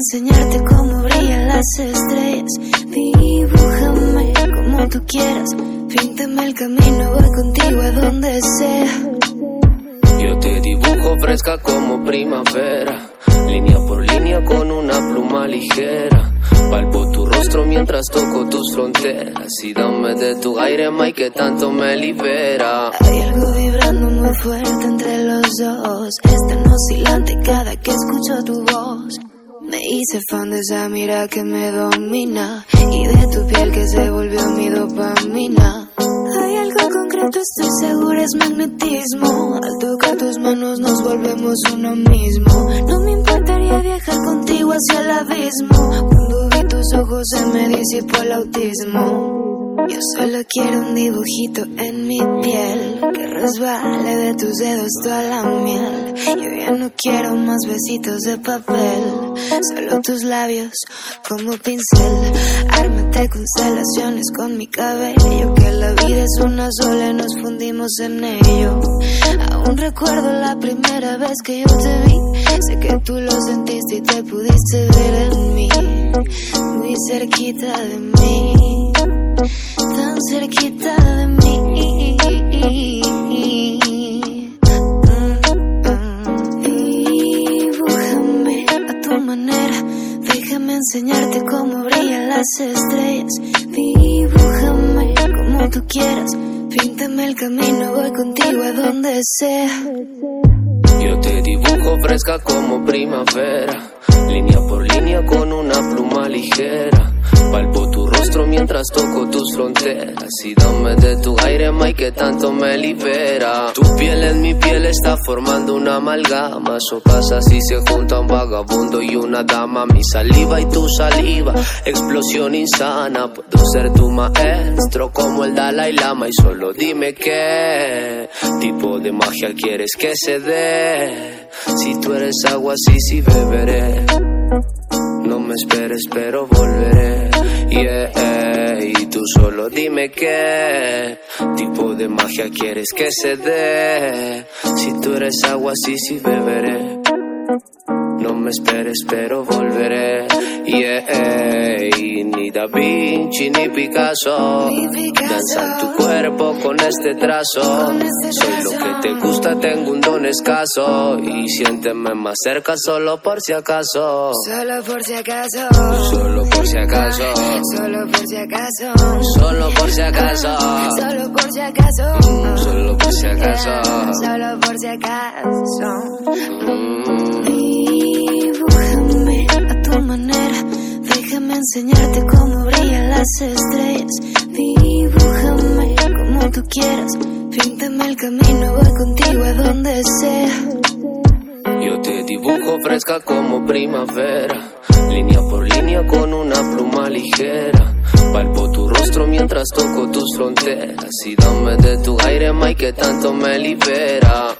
enseñarte cómo brillan las estrellas. Dibújame como tú quieras. Píntame el camino, voy contigo a donde sea. Yo te dibujo fresca como primavera, línea por línea con una pluma ligera. Palpo tu rostro mientras toco tus fronteras y dame de tu aire, Mike, que tanto me libera. Hay algo vibrando fuerte entre los dos, es tan oscilante cada que escucho tu voz. Me hice fan de esa mira que me domina y de tu piel que se volvió mi dopamina. Hay algo concreto, estoy segura, es magnetismo. Al tocar tus manos nos volvemos uno mismo. No me importaría viajar contigo hacia el abismo. Cuando vi tus ojos se me disipó el autismo. Yo solo quiero un dibujito en mi piel resbale de tus dedos toda la miel. Yo ya no quiero más besitos de papel, solo tus labios como pincel. Ármate constelaciones con mi cabello, que la vida es una sola y nos fundimos en ello. Aún recuerdo la primera vez que yo te vi, sé que tú lo sentiste y te pudiste ver en mí, muy cerquita de mí tan cerquita de mí. Enseñarte cómo brillan las estrellas. Dibújame como tú quieras, píntame el camino, voy contigo a donde sea. Yo te dibujo fresca como primavera, línea por línea con una pluma ligera. Palpo tu rostro mientras toco tus fronteras y dame de tu aire, Mike, que tanto me libera. Tu piel en mi piel está formando una amalgama. Eso pasa si se junta un vagabundo y una dama. Mi saliva y tu saliva, explosión insana. Puedo ser tu maestro como el Dalai Lama y solo dime qué tipo de magia quieres que se dé. Si tú eres agua, sí, sí beberé. No me esperes, pero volveré. Yeah, y tú solo dime qué tipo de magia quieres que se dé. Si tú eres agua, sí, sí beberé. No me esperes, pero volveré. Yeah, y ni Da Vinci ni Picasso. Danza tu cuerpo con este trazo. Soy lo que te gusta, tengo un don escaso. Y siénteme más cerca solo por si acaso. Solo por si acaso. Solo por si acaso. Solo por si acaso. Solo por si acaso. Solo por si acaso. Solo por si acaso. Solo por si acaso. Enseñarte cómo brillan las estrellas. Dibújame como tú quieras, píntame el camino, voy contigo a donde sea. Yo te dibujo fresca como primavera, línea por línea con una pluma ligera. Palpo tu rostro mientras toco tus fronteras y dame de tu aire, Mike, que tanto me libera.